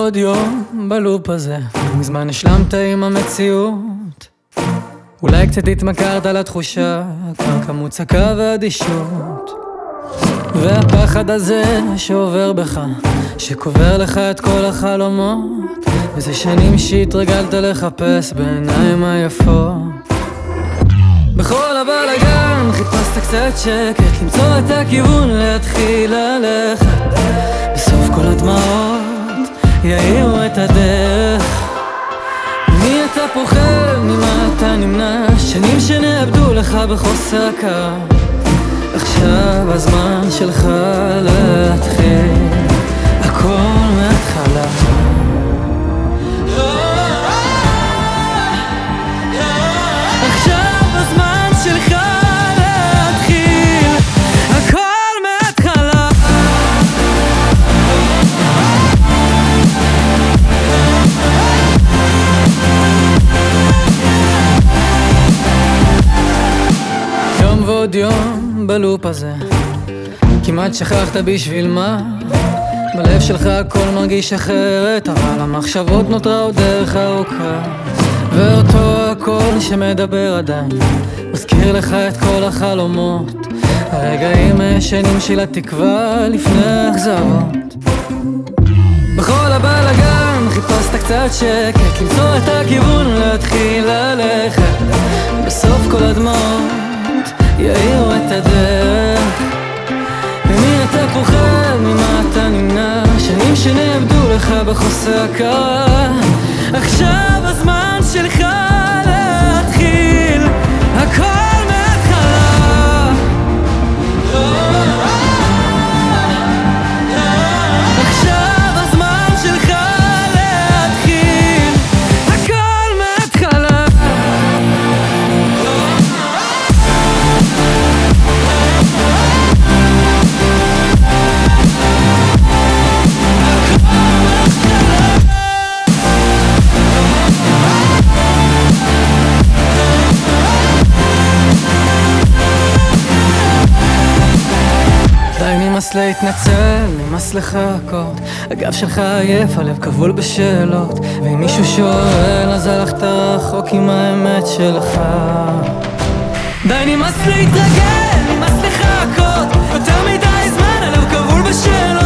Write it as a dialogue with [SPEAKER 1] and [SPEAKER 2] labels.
[SPEAKER 1] ועוד יום בלופ הזה. מזמן השלמת עם המציאות. אולי קצת התמכרת לתחושה כבר כמות צקה ואדישות. והפחד הזה שעובר בך שקובר לך את כל החלומות וזה שנים שהתרגלת לחפש בעיניים היפות. בכל הבלאגן חיפשת קצת שקט למצוא את הכיוון להתחיל ללכת יאירו את הדרך ממי אתה פוחד? ממה אתה נמנע? שנים שנאבדו לך בחוסר הכרה עכשיו הזמן שלך להתחיל ועוד יום בלופ הזה. כמעט שכחת בשביל מה. בלב שלך הכל מרגיש אחרת אבל המחשבות נותרה עוד דרך ארוכה. ואותו הקול שמדבר עדיין מזכיר לך את כל החלומות. הרגעים הישנים של התקווה לפני האכזבות. בכל הבלאגן חיפשת קצת שקט למצוא את הכיוון להתחיל ללכת. בסוף כל הדמעות יאירו את הדרך ממי אתה פוחד? ממה אתה נמנע? שנים שנאבדו לך בחוסר הכרה עכשיו נמאס להתנצל, נמאס לחכות. הגב שלך עייף, הלב כבול בשאלות. ואם מישהו שואל אז הלכת רחוק עם האמת שלך. די נמאס להתרגל, נמאס לחכות. יותר מדי זמן, הלב כבול בשאלות